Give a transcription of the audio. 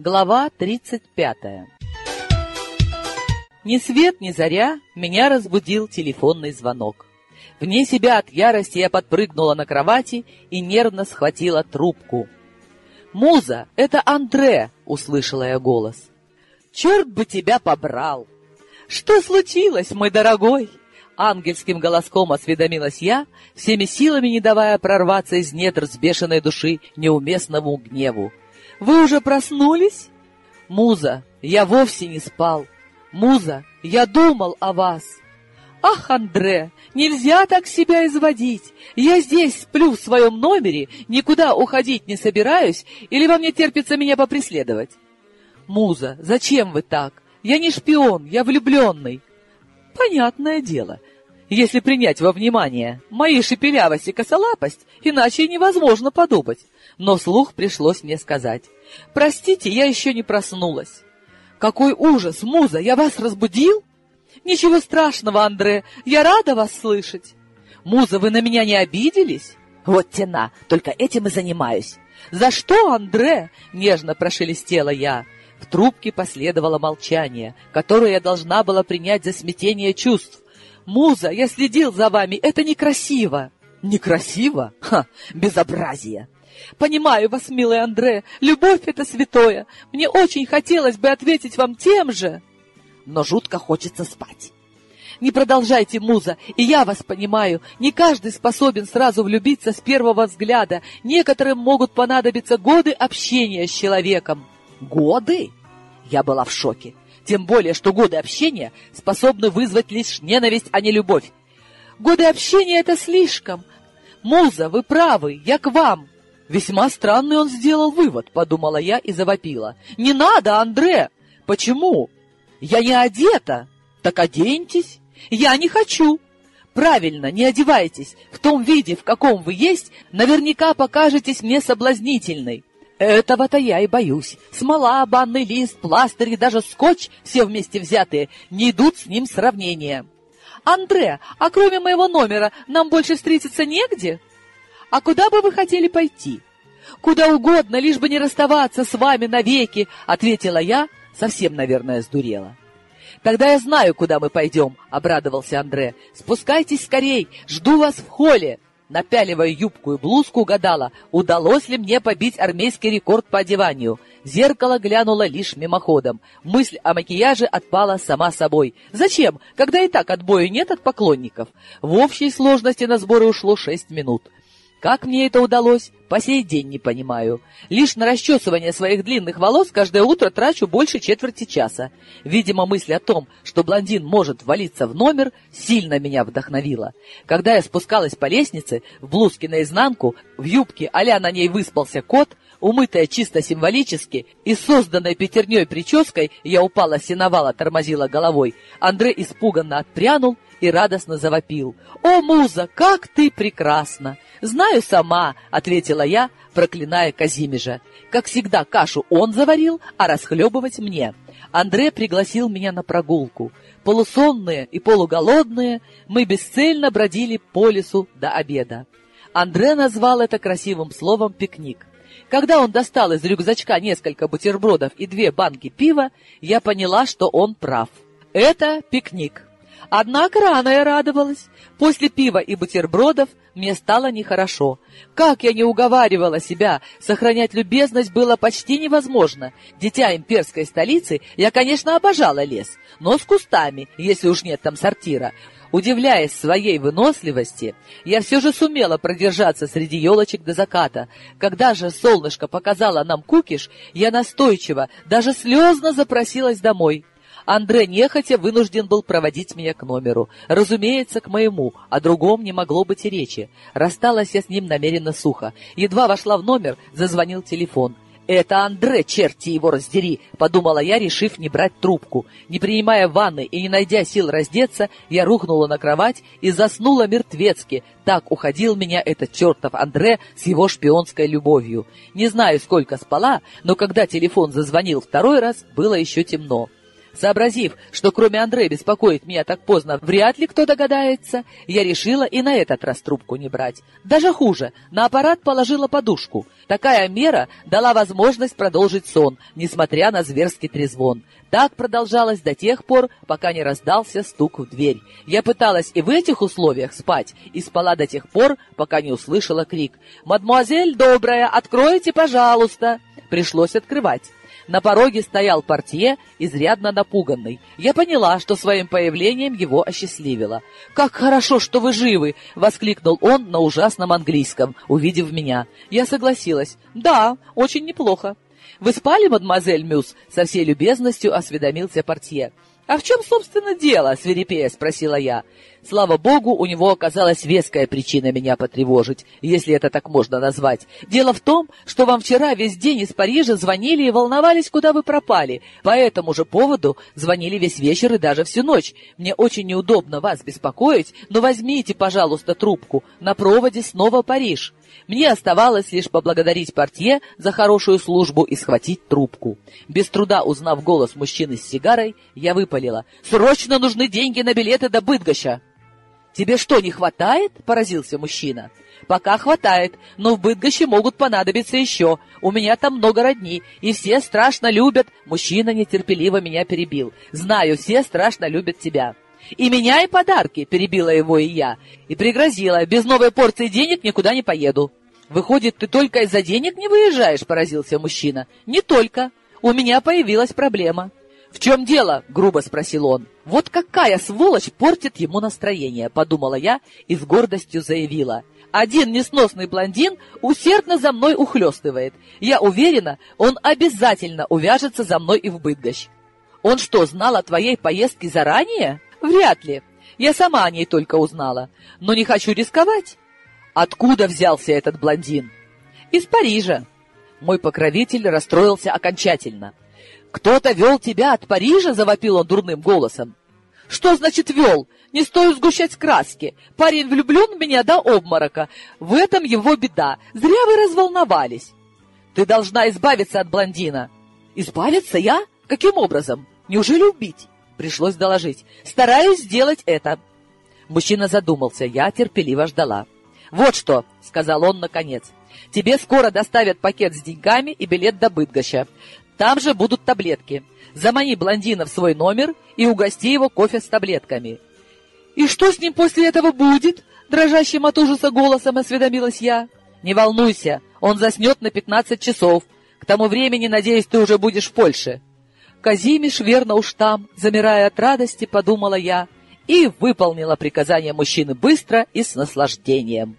Глава 35 Ни свет, ни заря меня разбудил телефонный звонок. Вне себя от ярости я подпрыгнула на кровати и нервно схватила трубку. «Муза, это Андре!» — услышала я голос. «Черт бы тебя побрал!» «Что случилось, мой дорогой?» Ангельским голоском осведомилась я, всеми силами не давая прорваться из недр сбешенной души неуместному гневу. Вы уже проснулись? Муза, я вовсе не спал. Муза, я думал о вас. Ах, Андре, нельзя так себя изводить. Я здесь сплю в своем номере, никуда уходить не собираюсь, или вам не терпится меня попреследовать? Муза, зачем вы так? Я не шпион, я влюбленный. Понятное дело, если принять во внимание мои шепелявость и косолапость, иначе невозможно подумать. Но вслух пришлось мне сказать. «Простите, я еще не проснулась». «Какой ужас, Муза, я вас разбудил?» «Ничего страшного, Андре, я рада вас слышать». «Муза, вы на меня не обиделись?» «Вот тена, только этим и занимаюсь». «За что, Андре?» — нежно прошелестела я. В трубке последовало молчание, которое я должна была принять за смятение чувств. «Муза, я следил за вами, это некрасиво!» «Некрасиво? Ха, безобразие!» «Понимаю вас, милый Андре, любовь — это святое. Мне очень хотелось бы ответить вам тем же, но жутко хочется спать». Не продолжайте, муза, и я вас понимаю. Не каждый способен сразу влюбиться с первого взгляда. Некоторым могут понадобиться годы общения с человеком. Годы? Я была в шоке. Тем более, что годы общения способны вызвать лишь ненависть, а не любовь. Годы общения — это слишком. Муза, вы правы, я к вам. Весьма странный он сделал вывод, подумала я и завопила. Не надо, Андре! Почему? Я не одета. Так оденьтесь. Я не хочу. Правильно, не одевайтесь. В том виде, в каком вы есть, наверняка покажетесь мне соблазнительной. Этого-то я и боюсь. Смола, банный лист, пластырь и даже скотч, все вместе взятые, не идут с ним сравнения. Андре, а кроме моего номера нам больше встретиться негде? А куда бы вы хотели пойти? Куда угодно, лишь бы не расставаться с вами навеки, ответила я, совсем, наверное, сдурела. Тогда я знаю, куда мы пойдем, обрадовался Андре. Спускайтесь скорей, жду вас в холле. Напяливая юбку и блузку, гадала, удалось ли мне побить армейский рекорд по одеванию. Зеркало глянуло лишь мимоходом. Мысль о макияже отпала сама собой. Зачем, когда и так отбоя нет от поклонников? В общей сложности на сборы ушло шесть минут. Как мне это удалось, по сей день не понимаю. Лишь на расчесывание своих длинных волос каждое утро трачу больше четверти часа. Видимо, мысль о том, что блондин может валиться в номер, сильно меня вдохновила. Когда я спускалась по лестнице, в блузке наизнанку, в юбке а на ней выспался кот, умытая чисто символически и созданной пятерней прической, я упала синовала, тормозила головой. Андрей испуганно отпрянул и радостно завопил. «О, муза, как ты прекрасна!» «Знаю сама», — ответила я, проклиная Казимежа. Как всегда, кашу он заварил, а расхлебывать мне. Андре пригласил меня на прогулку. Полусонные и полуголодные, мы бесцельно бродили по лесу до обеда. Андре назвал это красивым словом «пикник». Когда он достал из рюкзачка несколько бутербродов и две банки пива, я поняла, что он прав. Это пикник. Однако рано я радовалась. После пива и бутербродов мне стало нехорошо. Как я не уговаривала себя, сохранять любезность было почти невозможно. Дитя имперской столицы, я, конечно, обожала лес, но с кустами, если уж нет там сортира. Удивляясь своей выносливости, я все же сумела продержаться среди елочек до заката. Когда же солнышко показало нам кукиш, я настойчиво, даже слезно запросилась домой. Андре нехотя вынужден был проводить меня к номеру. Разумеется, к моему, о другом не могло быть и речи. Рассталась я с ним намеренно сухо. Едва вошла в номер, зазвонил телефон. «Это Андре, черти его раздери!» — подумала я, решив не брать трубку. Не принимая ванны и не найдя сил раздеться, я рухнула на кровать и заснула мертвецки. Так уходил меня этот чертов Андре с его шпионской любовью. Не знаю, сколько спала, но когда телефон зазвонил второй раз, было еще темно. Сообразив, что кроме Андрея беспокоит меня так поздно, вряд ли кто догадается, я решила и на этот раз трубку не брать. Даже хуже, на аппарат положила подушку. Такая мера дала возможность продолжить сон, несмотря на зверский трезвон. Так продолжалось до тех пор, пока не раздался стук в дверь. Я пыталась и в этих условиях спать, и спала до тех пор, пока не услышала крик. «Мадемуазель добрая, откройте, пожалуйста!» Пришлось открывать. На пороге стоял портье, изрядно напуганный. Я поняла, что своим появлением его осчастливило. «Как хорошо, что вы живы!» — воскликнул он на ужасном английском, увидев меня. Я согласилась. «Да, очень неплохо». «Вы спали, мадемуазель Мюс?» — со всей любезностью осведомился портье. «А в чем, собственно, дело?» — свирепея спросила я. Слава богу, у него оказалась веская причина меня потревожить, если это так можно назвать. Дело в том, что вам вчера весь день из Парижа звонили и волновались, куда вы пропали. По этому же поводу звонили весь вечер и даже всю ночь. Мне очень неудобно вас беспокоить, но возьмите, пожалуйста, трубку. На проводе снова Париж. Мне оставалось лишь поблагодарить портье за хорошую службу и схватить трубку. Без труда узнав голос мужчины с сигарой, я выпалила. «Срочно нужны деньги на билеты до Быдгоща!» «Тебе что, не хватает?» — поразился мужчина. «Пока хватает, но в Быдгоще могут понадобиться еще. У меня там много родни, и все страшно любят...» Мужчина нетерпеливо меня перебил. «Знаю, все страшно любят тебя». «И меня, и подарки!» — перебила его и я. И пригрозила. «Без новой порции денег никуда не поеду». «Выходит, ты только из-за денег не выезжаешь?» — поразился мужчина. «Не только. У меня появилась проблема». «В чем дело?» — грубо спросил он. «Вот какая сволочь портит ему настроение!» — подумала я и с гордостью заявила. «Один несносный блондин усердно за мной ухлёстывает. Я уверена, он обязательно увяжется за мной и в Быдгощ. Он что, знал о твоей поездке заранее?» Вряд ли. Я сама о ней только узнала. Но не хочу рисковать. Откуда взялся этот блондин? Из Парижа. Мой покровитель расстроился окончательно. «Кто-то вел тебя от Парижа?» — завопил он дурным голосом. «Что значит вел? Не стоит сгущать краски. Парень влюблен в меня до обморока. В этом его беда. Зря вы разволновались. Ты должна избавиться от блондина». «Избавиться я? Каким образом? Неужели убить?» Пришлось доложить. «Стараюсь сделать это». Мужчина задумался, я терпеливо ждала. «Вот что», — сказал он наконец, — «тебе скоро доставят пакет с деньгами и билет до Быдгоща. Там же будут таблетки. Замани блондина в свой номер и угости его кофе с таблетками». «И что с ним после этого будет?» — дрожащим от ужаса голосом осведомилась я. «Не волнуйся, он заснет на пятнадцать часов. К тому времени, надеюсь, ты уже будешь в Польше». Казимиш верно уж там, замирая от радости, подумала я, и выполнила приказание мужчины быстро и с наслаждением.